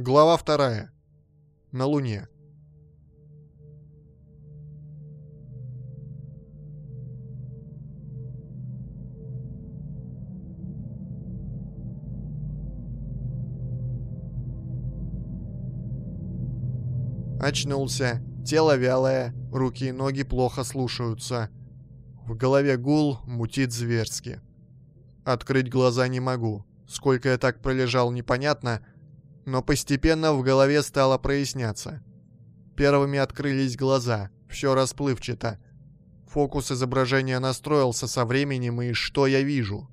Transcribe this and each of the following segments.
Глава вторая. На Луне. Очнулся. Тело вялое, руки и ноги плохо слушаются. В голове гул мутит зверски. Открыть глаза не могу. Сколько я так пролежал, непонятно, но постепенно в голове стало проясняться. Первыми открылись глаза, все расплывчато. Фокус изображения настроился со временем, и что я вижу?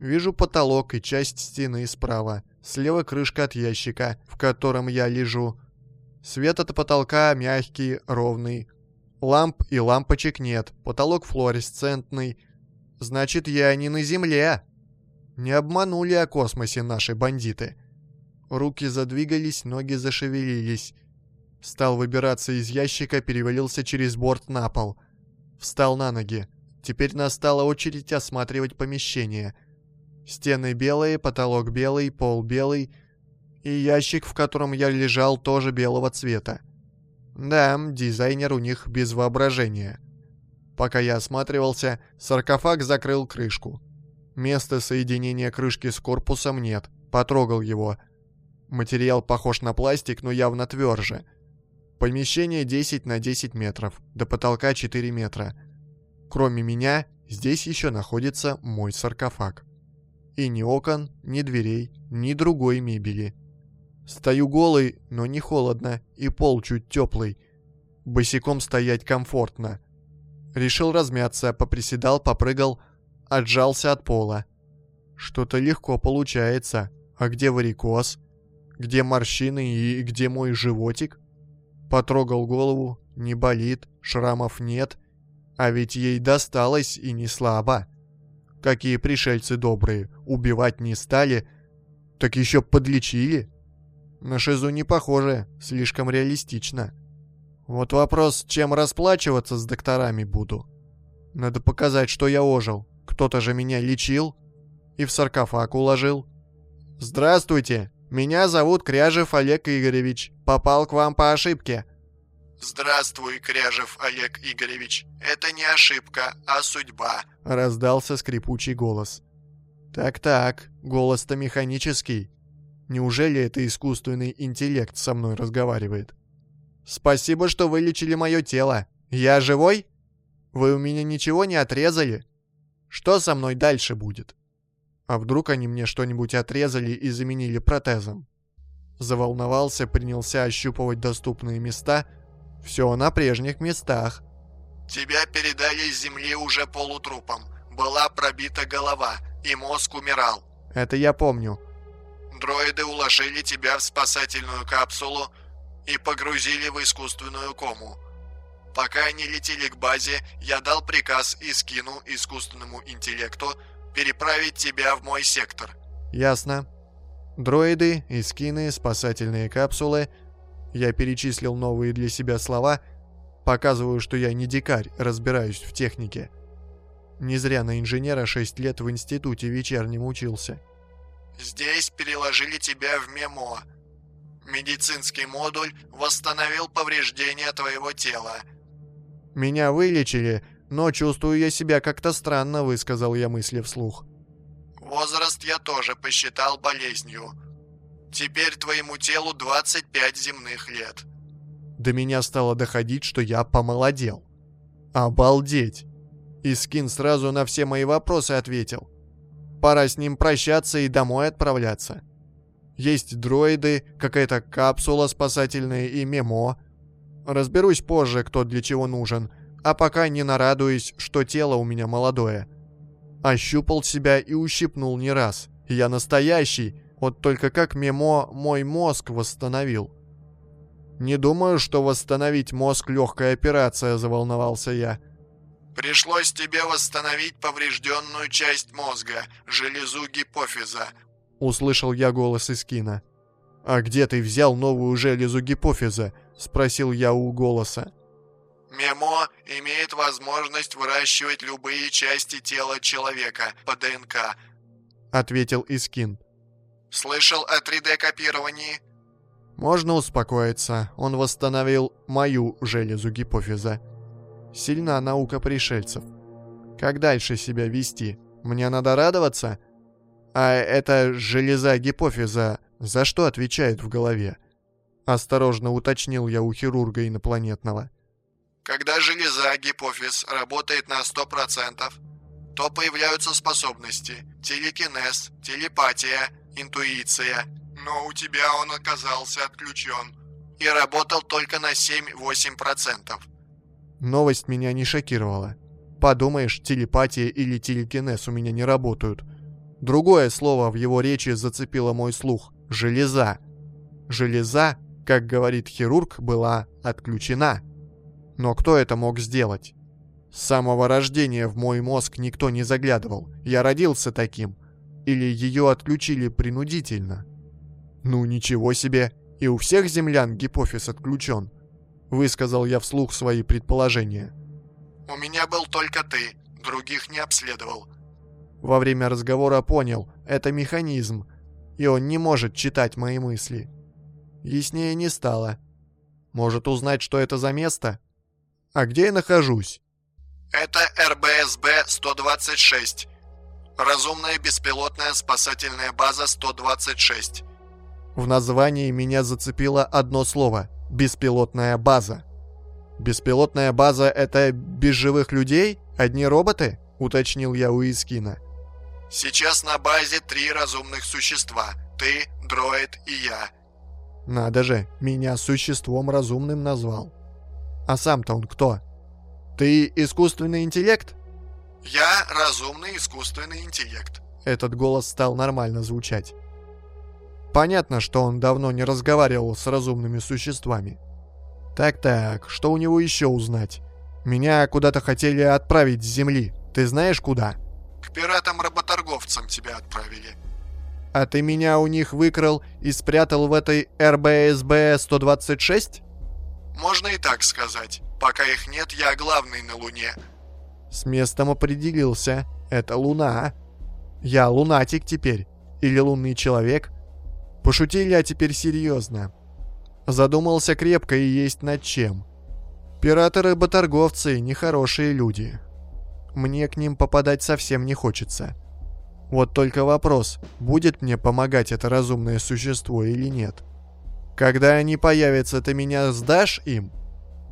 Вижу потолок и часть стены справа, слева крышка от ящика, в котором я лежу. Свет от потолка мягкий, ровный. Ламп и лампочек нет, потолок флуоресцентный. Значит, я не на Земле. Не обманули о космосе наши бандиты. Руки задвигались, ноги зашевелились. Стал выбираться из ящика, перевалился через борт на пол. Встал на ноги. Теперь настала очередь осматривать помещение. Стены белые, потолок белый, пол белый. И ящик, в котором я лежал, тоже белого цвета. Да, дизайнер у них без воображения. Пока я осматривался, саркофаг закрыл крышку. Места соединения крышки с корпусом нет. Потрогал его. Материал похож на пластик, но явно тверже. Помещение 10 на 10 метров, до потолка 4 метра. Кроме меня, здесь еще находится мой саркофаг. И ни окон, ни дверей, ни другой мебели. Стою голый, но не холодно, и пол чуть теплый. Босиком стоять комфортно. Решил размяться, поприседал, попрыгал, отжался от пола. Что-то легко получается. А где варикоз? Где морщины и где мой животик? Потрогал голову, не болит, шрамов нет. А ведь ей досталось и не слабо. Какие пришельцы добрые, убивать не стали, так еще подлечили. На шизу не похоже, слишком реалистично. Вот вопрос, чем расплачиваться с докторами буду. Надо показать, что я ожил. Кто-то же меня лечил и в саркофаг уложил. «Здравствуйте!» Меня зовут Кряжев Олег Игоревич. Попал к вам по ошибке». «Здравствуй, Кряжев Олег Игоревич. Это не ошибка, а судьба», — раздался скрипучий голос. «Так-так, голос-то механический. Неужели это искусственный интеллект со мной разговаривает? Спасибо, что вылечили мое тело. Я живой? Вы у меня ничего не отрезали? Что со мной дальше будет?» А вдруг они мне что-нибудь отрезали и заменили протезом? Заволновался, принялся ощупывать доступные места. Все на прежних местах. «Тебя передали из земли уже полутрупом. Была пробита голова, и мозг умирал». «Это я помню». «Дроиды уложили тебя в спасательную капсулу и погрузили в искусственную кому. Пока они летели к базе, я дал приказ и скину искусственному интеллекту переправить тебя в мой сектор». «Ясно. Дроиды, искины, спасательные капсулы. Я перечислил новые для себя слова. Показываю, что я не дикарь, разбираюсь в технике. Не зря на инженера 6 лет в институте вечернем учился». «Здесь переложили тебя в МЕМО. Медицинский модуль восстановил повреждения твоего тела». «Меня вылечили, но чувствую я себя как-то странно», — высказал я мысли вслух. «Возраст я тоже посчитал болезнью. Теперь твоему телу 25 земных лет». До меня стало доходить, что я помолодел. Обалдеть! И Скин сразу на все мои вопросы ответил. Пора с ним прощаться и домой отправляться. Есть дроиды, какая-то капсула спасательная и мемо. Разберусь позже, кто для чего нужен, а пока не нарадуюсь, что тело у меня молодое. Ощупал себя и ущипнул не раз. Я настоящий, вот только как мемо мой мозг восстановил. «Не думаю, что восстановить мозг легкая операция», — заволновался я. «Пришлось тебе восстановить поврежденную часть мозга, железу гипофиза», — услышал я голос из кино. «А где ты взял новую железу гипофиза?» — спросил я у голоса. Мемо имеет возможность выращивать любые части тела человека по ДНК», — ответил Искин. «Слышал о 3D-копировании?» Можно успокоиться, он восстановил мою железу гипофиза. Сильна наука пришельцев. Как дальше себя вести? Мне надо радоваться? А эта железа гипофиза за что отвечает в голове? Осторожно уточнил я у хирурга инопланетного. Когда железа гипофиз работает на 100%, то появляются способности телекинез, телепатия, интуиция. Но у тебя он оказался отключен и работал только на 7-8%. Новость меня не шокировала. Подумаешь, телепатия или телекинез у меня не работают. Другое слово в его речи зацепило мой слух. Железа. Железа, как говорит хирург, была отключена. Но кто это мог сделать? С самого рождения в мой мозг никто не заглядывал. Я родился таким. Или ее отключили принудительно. Ну ничего себе. И у всех землян гипофиз отключен. Высказал я вслух свои предположения. У меня был только ты, других не обследовал. Во время разговора понял, это механизм, и он не может читать мои мысли. Яснее не стало. Может узнать, что это за место? А где я нахожусь? Это РБСБ-126. Разумная беспилотная спасательная база 126. В названии меня зацепило одно слово — беспилотная база. Беспилотная база — это без живых людей? Одни роботы? Уточнил я у Искина. Сейчас на базе три разумных существа. Ты, дроид и я. Надо же, меня существом разумным назвал. А сам-то он кто? Ты искусственный интеллект? Я разумный искусственный интеллект. Этот голос стал нормально звучать. Понятно, что он давно не разговаривал с разумными существами. Так-так, что у него еще узнать? Меня куда-то хотели отправить с Земли. Ты знаешь куда? К пиратам-работорговцам тебя отправили. А ты меня у них выкрал и спрятал в этой РБСБ-126? Можно и так сказать. Пока их нет, я главный на Луне. С местом определился. Это Луна. Я лунатик теперь. Или лунный человек. Пошутили, а теперь серьезно. Задумался крепко и есть над чем. Пираторы-боторговцы — нехорошие люди. Мне к ним попадать совсем не хочется. Вот только вопрос, будет мне помогать это разумное существо или нет. Когда они появятся, ты меня сдашь им?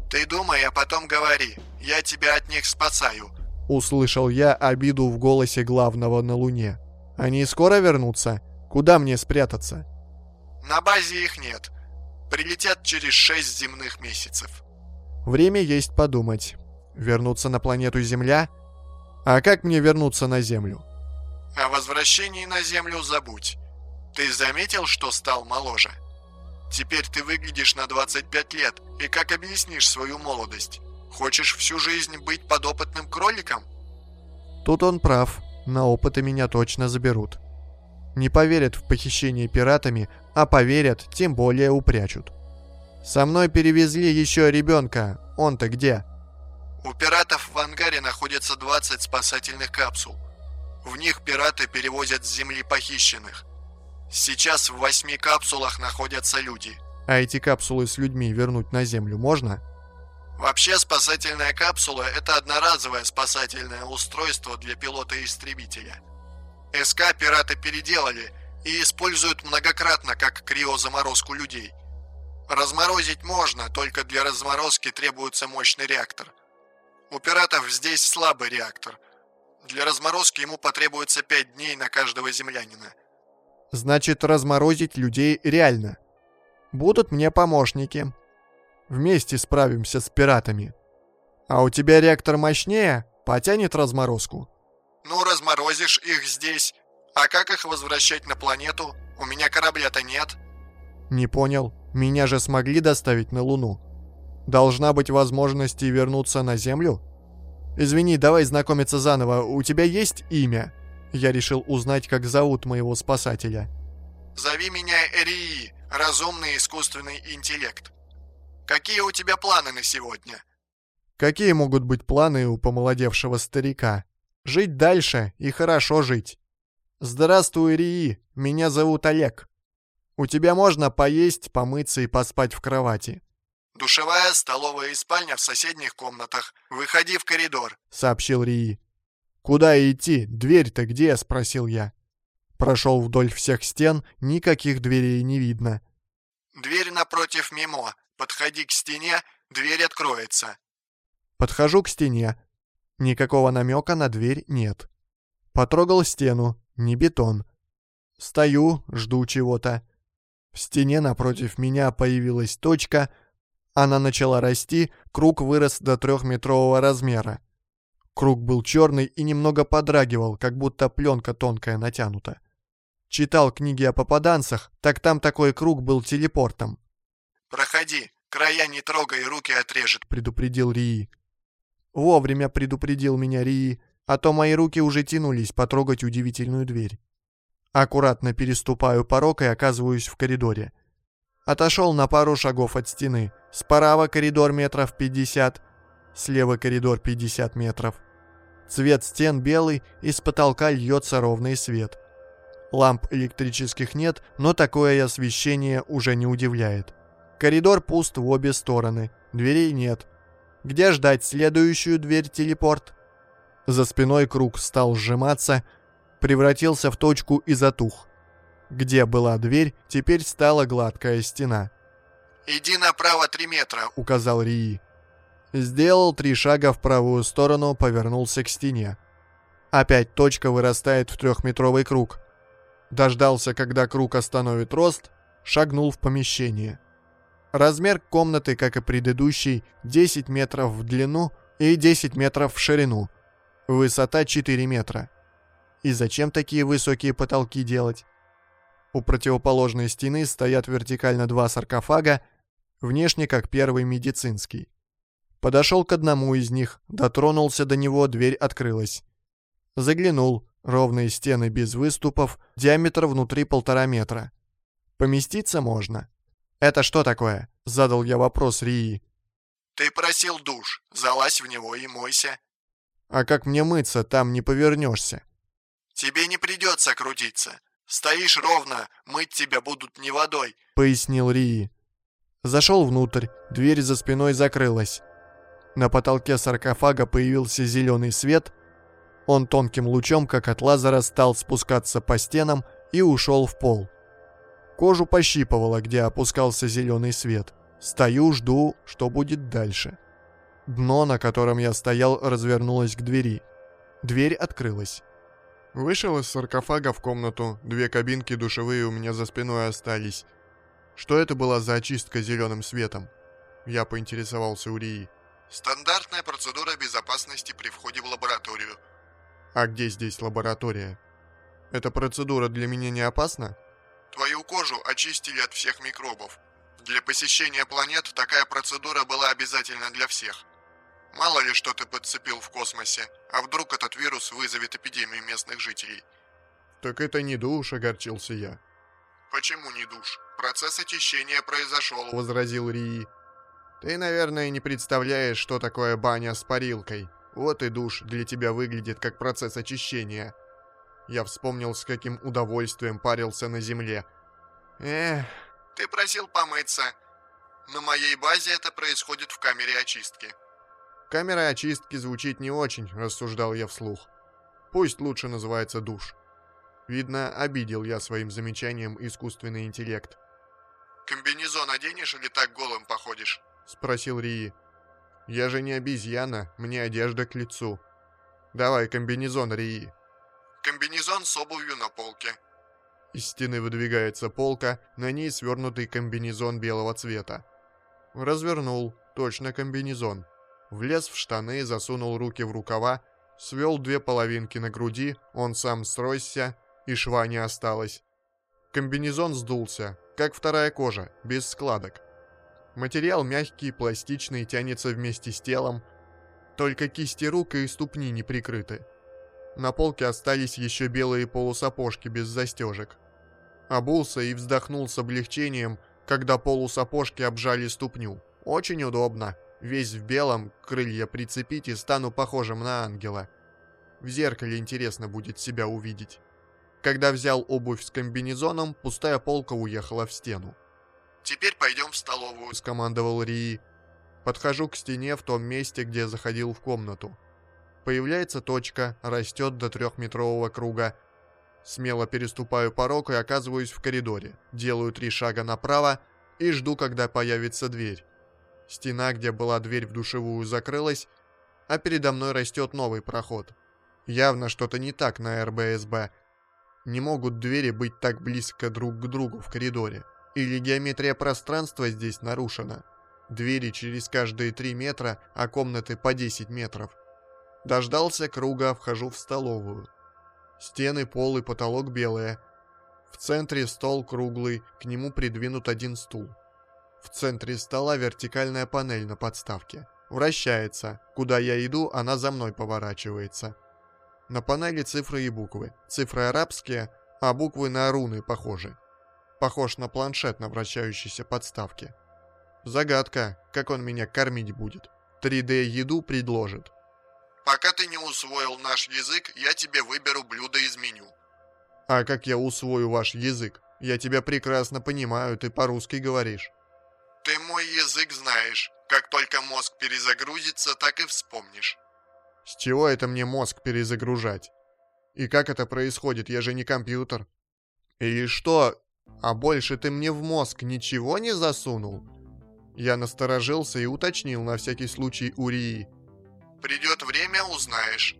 Ты думай, а потом говори. Я тебя от них спасаю. Услышал я обиду в голосе главного на Луне. Они скоро вернутся? Куда мне спрятаться? На базе их нет. Прилетят через шесть земных месяцев. Время есть подумать. Вернуться на планету Земля? А как мне вернуться на Землю? О возвращении на Землю забудь. Ты заметил, что стал моложе? Теперь ты выглядишь на 25 лет, и как объяснишь свою молодость? Хочешь всю жизнь быть подопытным кроликом? Тут он прав, на опыты меня точно заберут. Не поверят в похищение пиратами, а поверят, тем более упрячут. Со мной перевезли еще ребенка, он-то где? У пиратов в ангаре находится 20 спасательных капсул. В них пираты перевозят с земли похищенных. Сейчас в восьми капсулах находятся люди. А эти капсулы с людьми вернуть на Землю можно? Вообще спасательная капсула – это одноразовое спасательное устройство для пилота-истребителя. СК пираты переделали и используют многократно как криозаморозку людей. Разморозить можно, только для разморозки требуется мощный реактор. У пиратов здесь слабый реактор. Для разморозки ему потребуется 5 дней на каждого землянина – Значит, разморозить людей реально. Будут мне помощники. Вместе справимся с пиратами. А у тебя реактор мощнее? Потянет разморозку? Ну, разморозишь их здесь. А как их возвращать на планету? У меня корабля-то нет. Не понял. Меня же смогли доставить на Луну. Должна быть возможность и вернуться на Землю? Извини, давай знакомиться заново. У тебя есть имя? Я решил узнать, как зовут моего спасателя. «Зови меня Эрии, разумный искусственный интеллект. Какие у тебя планы на сегодня?» Какие могут быть планы у помолодевшего старика? Жить дальше и хорошо жить. Здравствуй, Рии, меня зовут Олег. У тебя можно поесть, помыться и поспать в кровати. Душевая, столовая и спальня в соседних комнатах. Выходи в коридор», — сообщил Рии. «Куда идти? Дверь-то где?» — спросил я. Прошел вдоль всех стен, никаких дверей не видно. «Дверь напротив мимо. Подходи к стене, дверь откроется». Подхожу к стене. Никакого намека на дверь нет. Потрогал стену, не бетон. Стою, жду чего-то. В стене напротив меня появилась точка — она начала расти, круг вырос до трехметрового размера. Круг был черный и немного подрагивал, как будто пленка тонкая натянута. Читал книги о попаданцах, так там такой круг был телепортом. «Проходи, края не трогай, руки отрежет», — предупредил Рии. Вовремя предупредил меня Рии, а то мои руки уже тянулись потрогать удивительную дверь. Аккуратно переступаю порог и оказываюсь в коридоре. Отошел на пару шагов от стены. Справа коридор метров 50, слева коридор 50 метров. Цвет стен белый, из потолка льется ровный свет. Ламп электрических нет, но такое освещение уже не удивляет. Коридор пуст в обе стороны, дверей нет. Где ждать следующую дверь-телепорт? За спиной круг стал сжиматься, превратился в точку и затух. Где была дверь, теперь стала гладкая стена. «Иди направо три метра», — указал Рии. Сделал три шага в правую сторону, повернулся к стене. Опять точка вырастает в трехметровый круг. Дождался, когда круг остановит рост, шагнул в помещение. Размер комнаты, как и предыдущий, 10 метров в длину и 10 метров в ширину. Высота 4 метра. И зачем такие высокие потолки делать? У противоположной стены стоят вертикально два саркофага, внешне как первый медицинский. Подошел к одному из них, дотронулся до него, дверь открылась. Заглянул, ровные стены без выступов, диаметр внутри полтора метра. Поместиться можно. «Это что такое?» — задал я вопрос Рии. «Ты просил душ, залазь в него и мойся». «А как мне мыться, там не повернешься». «Тебе не придется крутиться. «Стоишь ровно, мыть тебя будут не водой», — пояснил Рии. Зашел внутрь, дверь за спиной закрылась. На потолке саркофага появился зеленый свет. Он тонким лучом, как от лазера, стал спускаться по стенам и ушел в пол. Кожу пощипывало, где опускался зеленый свет. Стою, жду, что будет дальше. Дно, на котором я стоял, развернулось к двери. Дверь открылась. Вышел из саркофага в комнату, две кабинки душевые у меня за спиной остались. Что это была за очистка зеленым светом? Я поинтересовался у Рии. Стандартная процедура безопасности при входе в лабораторию. А где здесь лаборатория? Эта процедура для меня не опасна? Твою кожу очистили от всех микробов. Для посещения планет такая процедура была обязательна для всех. Мало ли что ты подцепил в космосе, а вдруг этот вирус вызовет эпидемию местных жителей. Так это не душ, огорчился я. Почему не душ? Процесс очищения произошел, возразил Рии. Ты, наверное, не представляешь, что такое баня с парилкой. Вот и душ для тебя выглядит как процесс очищения. Я вспомнил, с каким удовольствием парился на земле. Эх... Ты просил помыться. На моей базе это происходит в камере очистки. Камера очистки звучит не очень, рассуждал я вслух. Пусть лучше называется душ. Видно, обидел я своим замечанием искусственный интеллект. «Комбинезон оденешь или так голым походишь?» — спросил Рии. «Я же не обезьяна, мне одежда к лицу. Давай комбинезон, Рии». «Комбинезон с обувью на полке». Из стены выдвигается полка, на ней свернутый комбинезон белого цвета. Развернул, точно комбинезон. Влез в штаны, засунул руки в рукава, свел две половинки на груди, он сам сросся, и шва не осталось. Комбинезон сдулся, как вторая кожа, без складок. Материал мягкий, пластичный, тянется вместе с телом, только кисти рук и ступни не прикрыты. На полке остались еще белые полусапожки без застежек. Обулся и вздохнул с облегчением, когда полусапожки обжали ступню. Очень удобно. Весь в белом, крылья прицепить и стану похожим на ангела. В зеркале интересно будет себя увидеть. Когда взял обувь с комбинезоном, пустая полка уехала в стену. «Теперь пойдем в столовую», — скомандовал Рии. Подхожу к стене в том месте, где заходил в комнату. Появляется точка, растет до трехметрового круга. Смело переступаю порог и оказываюсь в коридоре. Делаю три шага направо и жду, когда появится дверь. Стена, где была дверь в душевую, закрылась, а передо мной растет новый проход. Явно что-то не так на РБСБ. Не могут двери быть так близко друг к другу в коридоре. Или геометрия пространства здесь нарушена. Двери через каждые 3 метра, а комнаты по 10 метров. Дождался круга, вхожу в столовую. Стены, пол и потолок белые. В центре стол круглый, к нему придвинут один стул. В центре стола вертикальная панель на подставке. Вращается. Куда я иду, она за мной поворачивается. На панели цифры и буквы. Цифры арабские, а буквы на руны похожи. Похож на планшет на вращающейся подставке. Загадка, как он меня кормить будет. 3D-еду предложит. «Пока ты не усвоил наш язык, я тебе выберу блюдо из меню». «А как я усвою ваш язык? Я тебя прекрасно понимаю, ты по-русски говоришь». «Ты мой язык знаешь. Как только мозг перезагрузится, так и вспомнишь». «С чего это мне мозг перезагружать? И как это происходит? Я же не компьютер». «И что? А больше ты мне в мозг ничего не засунул?» Я насторожился и уточнил на всякий случай Урии. «Придет время, узнаешь».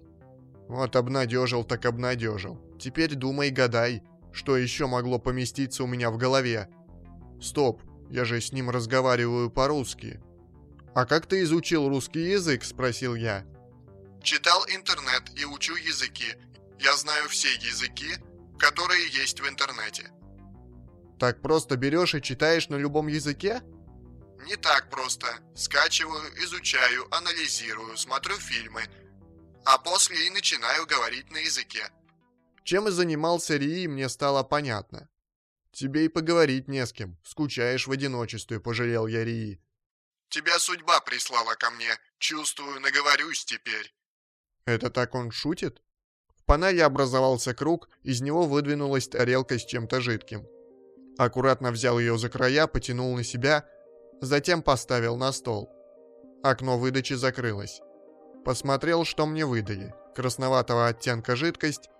Вот обнадежил так обнадежил. Теперь думай, гадай, что еще могло поместиться у меня в голове. Стоп, я же с ним разговариваю по-русски. «А как ты изучил русский язык?» – спросил я. «Читал интернет и учу языки. Я знаю все языки, которые есть в интернете». Так просто берешь и читаешь на любом языке? Не так просто. Скачиваю, изучаю, анализирую, смотрю фильмы. А после и начинаю говорить на языке. Чем и занимался Рии, мне стало понятно. Тебе и поговорить не с кем. Скучаешь в одиночестве, пожалел я Рии. Тебя судьба прислала ко мне. Чувствую, наговорюсь теперь. Это так он шутит? В панели образовался круг, из него выдвинулась тарелка с чем-то жидким. Аккуратно взял ее за края, потянул на себя, затем поставил на стол. Окно выдачи закрылось. Посмотрел, что мне выдали. Красноватого оттенка жидкость.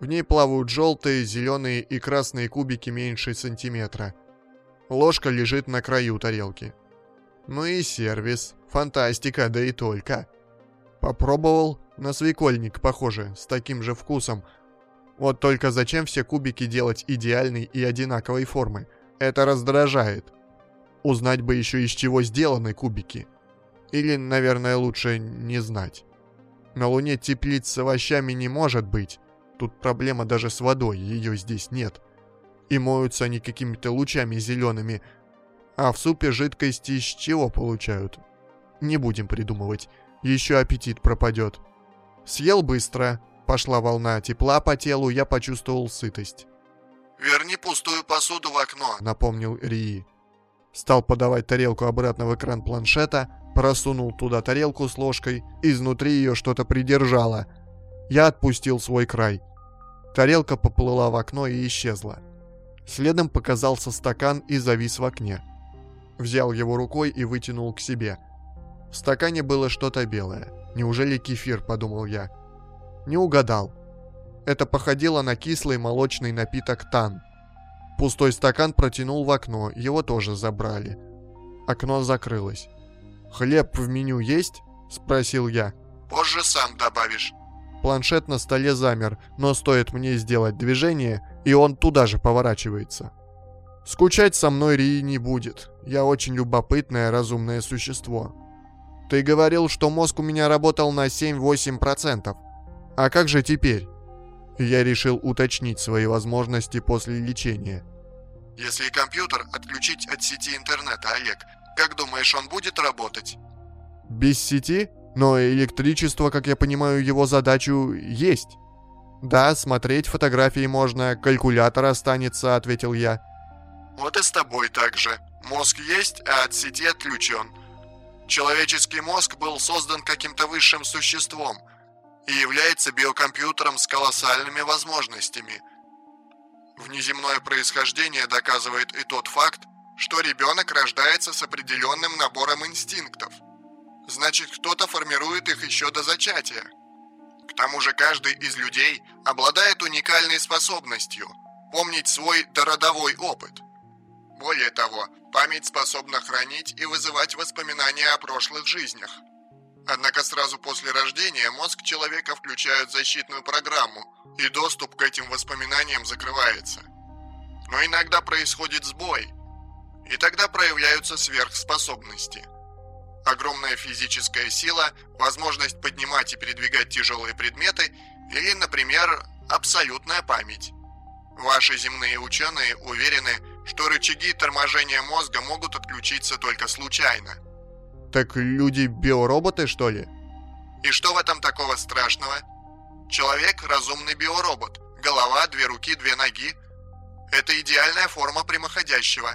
В ней плавают желтые, зеленые и красные кубики меньше сантиметра. Ложка лежит на краю тарелки. Ну и сервис. Фантастика, да и только. Попробовал. На свекольник похоже, с таким же вкусом. Вот только зачем все кубики делать идеальной и одинаковой формы? Это раздражает. Узнать бы еще из чего сделаны кубики. Или, наверное, лучше не знать. На Луне теплиц с овощами не может быть. Тут проблема даже с водой, ее здесь нет. И моются они какими-то лучами зелеными. А в супе жидкости из чего получают? Не будем придумывать. Еще аппетит пропадет. Съел быстро. Пошла волна тепла по телу, я почувствовал сытость. «Верни пустую посуду в окно», — напомнил Рии. Стал подавать тарелку обратно в экран планшета, просунул туда тарелку с ложкой, изнутри ее что-то придержало. Я отпустил свой край. Тарелка поплыла в окно и исчезла. Следом показался стакан и завис в окне. Взял его рукой и вытянул к себе. В стакане было что-то белое. Неужели кефир, подумал я. Не угадал. Это походило на кислый молочный напиток тан. Пустой стакан протянул в окно, его тоже забрали. Окно закрылось. «Хлеб в меню есть?» – спросил я. «Позже сам добавишь». Планшет на столе замер, но стоит мне сделать движение, и он туда же поворачивается. Скучать со мной Рии не будет. Я очень любопытное, разумное существо. Ты говорил, что мозг у меня работал на 7-8%. А как же теперь? Я решил уточнить свои возможности после лечения. Если компьютер отключить от сети интернета, Олег, как думаешь, он будет работать? Без сети? Но электричество, как я понимаю, его задачу есть. Да, смотреть фотографии можно, калькулятор останется, ответил я. Вот и с тобой так же. Мозг есть, а от сети отключен. Человеческий мозг был создан каким-то высшим существом – и является биокомпьютером с колоссальными возможностями. Внеземное происхождение доказывает и тот факт, что ребенок рождается с определенным набором инстинктов. Значит, кто-то формирует их еще до зачатия. К тому же каждый из людей обладает уникальной способностью помнить свой дородовой опыт. Более того, память способна хранить и вызывать воспоминания о прошлых жизнях. Однако сразу после рождения мозг человека включает защитную программу, и доступ к этим воспоминаниям закрывается. Но иногда происходит сбой, и тогда проявляются сверхспособности. Огромная физическая сила, возможность поднимать и передвигать тяжелые предметы или, например, абсолютная память. Ваши земные ученые уверены, что рычаги торможения мозга могут отключиться только случайно – так люди биороботы, что ли? И что в этом такого страшного? Человек – разумный биоробот. Голова, две руки, две ноги. Это идеальная форма прямоходящего.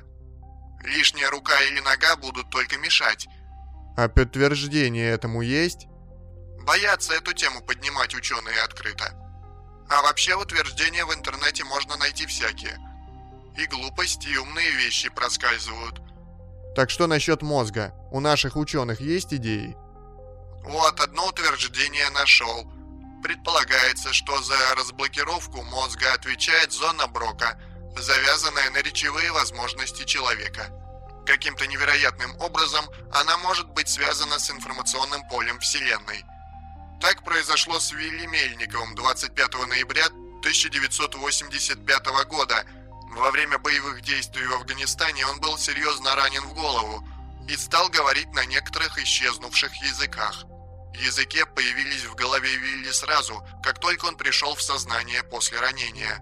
Лишняя рука или нога будут только мешать. А подтверждение этому есть? Боятся эту тему поднимать ученые открыто. А вообще утверждения в интернете можно найти всякие. И глупости, и умные вещи проскальзывают – так что насчет мозга? У наших ученых есть идеи? Вот, одно утверждение нашел. Предполагается, что за разблокировку мозга отвечает зона Брока, завязанная на речевые возможности человека. Каким-то невероятным образом она может быть связана с информационным полем Вселенной. Так произошло с Вилли Мельниковым 25 ноября 1985 года – во время боевых действий в Афганистане он был серьезно ранен в голову и стал говорить на некоторых исчезнувших языках. Языки появились в голове Вилли сразу, как только он пришел в сознание после ранения.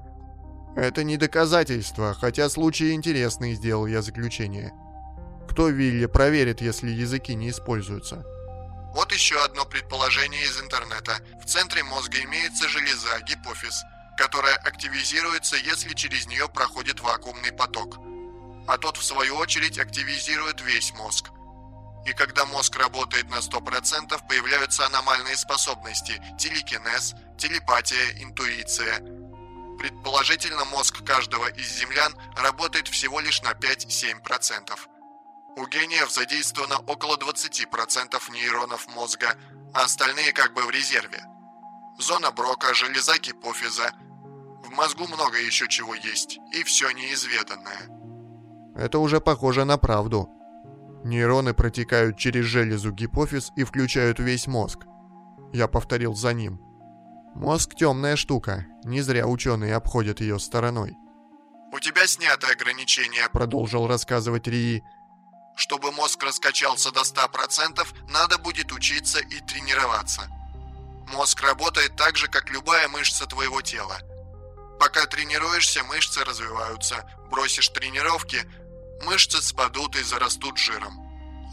Это не доказательство, хотя случай интересный, сделал я заключение. Кто Вилли проверит, если языки не используются? Вот еще одно предположение из интернета. В центре мозга имеется железа, гипофиз – которая активизируется, если через нее проходит вакуумный поток. А тот, в свою очередь, активизирует весь мозг. И когда мозг работает на 100%, появляются аномальные способности – телекинез, телепатия, интуиция. Предположительно, мозг каждого из землян работает всего лишь на 5-7%. У гениев задействовано около 20% нейронов мозга, а остальные как бы в резерве. Зона Брока, железа гипофиза. В мозгу много еще чего есть, и все неизведанное. Это уже похоже на правду. Нейроны протекают через железу гипофиз и включают весь мозг. Я повторил за ним. Мозг темная штука, не зря ученые обходят ее стороной. «У тебя снято ограничение», — продолжил рассказывать Рии. «Чтобы мозг раскачался до 100%, надо будет учиться и тренироваться. Мозг работает так же, как любая мышца твоего тела. Пока тренируешься, мышцы развиваются. Бросишь тренировки, мышцы спадут и зарастут жиром.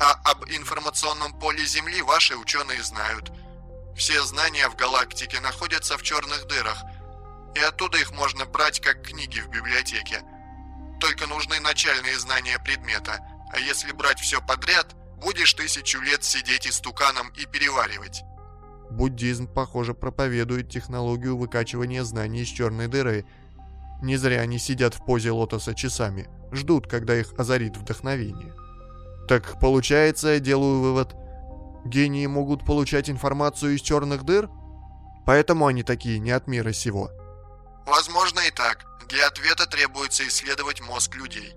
А об информационном поле Земли ваши ученые знают. Все знания в галактике находятся в черных дырах, и оттуда их можно брать как книги в библиотеке. Только нужны начальные знания предмета, а если брать все подряд, будешь тысячу лет сидеть истуканом и переваривать. Буддизм, похоже, проповедует технологию выкачивания знаний из черной дыры. Не зря они сидят в позе лотоса часами, ждут, когда их озарит вдохновение. Так получается, я делаю вывод, гении могут получать информацию из черных дыр? Поэтому они такие не от мира сего. Возможно и так. Для ответа требуется исследовать мозг людей.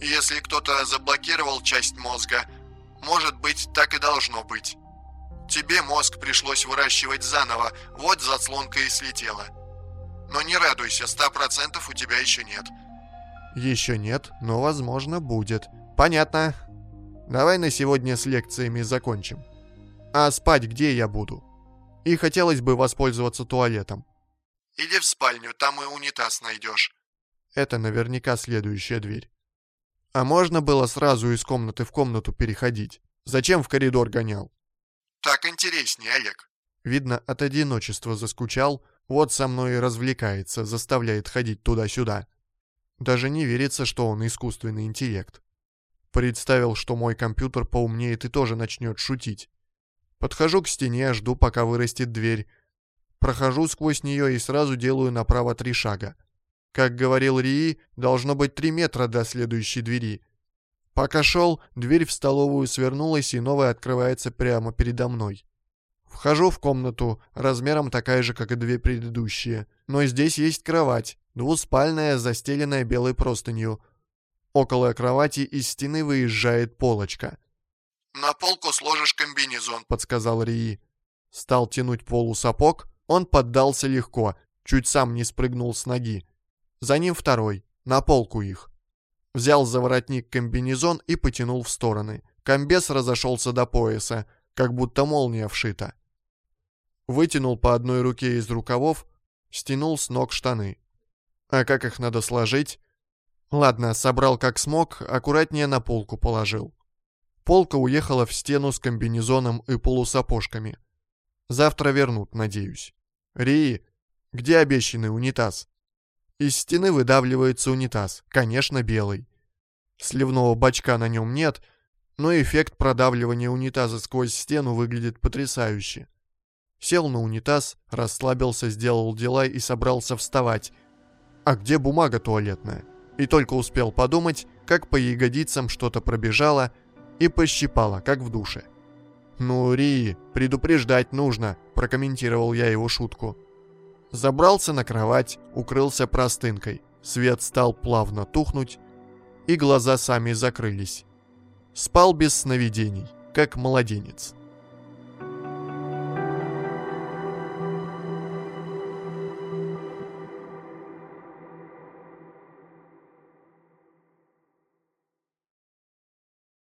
Если кто-то заблокировал часть мозга, может быть, так и должно быть. Тебе мозг пришлось выращивать заново, вот заслонка и слетела. Но не радуйся, ста процентов у тебя еще нет. Еще нет, но возможно будет. Понятно. Давай на сегодня с лекциями закончим. А спать где я буду? И хотелось бы воспользоваться туалетом. Иди в спальню, там и унитаз найдешь. Это наверняка следующая дверь. А можно было сразу из комнаты в комнату переходить? Зачем в коридор гонял? Так интереснее, Олег. Видно, от одиночества заскучал, вот со мной и развлекается, заставляет ходить туда-сюда. Даже не верится, что он искусственный интеллект. Представил, что мой компьютер поумнеет и тоже начнет шутить. Подхожу к стене, жду, пока вырастет дверь. Прохожу сквозь нее и сразу делаю направо три шага. Как говорил Рии, должно быть три метра до следующей двери. Пока шел, дверь в столовую свернулась, и новая открывается прямо передо мной. Вхожу в комнату, размером такая же, как и две предыдущие. Но здесь есть кровать, двуспальная, застеленная белой простынью. Около кровати из стены выезжает полочка. «На полку сложишь комбинезон», — подсказал Рии. Стал тянуть полу сапог, он поддался легко, чуть сам не спрыгнул с ноги. За ним второй, на полку их. Взял за воротник комбинезон и потянул в стороны. Комбез разошелся до пояса, как будто молния вшита. Вытянул по одной руке из рукавов, стянул с ног штаны. А как их надо сложить? Ладно, собрал как смог, аккуратнее на полку положил. Полка уехала в стену с комбинезоном и полусапожками. Завтра вернут, надеюсь. Ри, где обещанный унитаз? Из стены выдавливается унитаз, конечно, белый. Сливного бачка на нем нет, но эффект продавливания унитаза сквозь стену выглядит потрясающе. Сел на унитаз, расслабился, сделал дела и собрался вставать. А где бумага туалетная? И только успел подумать, как по ягодицам что-то пробежало и пощипало, как в душе. «Ну, Ри, предупреждать нужно», – прокомментировал я его шутку. Забрался на кровать, укрылся простынкой. Свет стал плавно тухнуть, и глаза сами закрылись. Спал без сновидений, как младенец.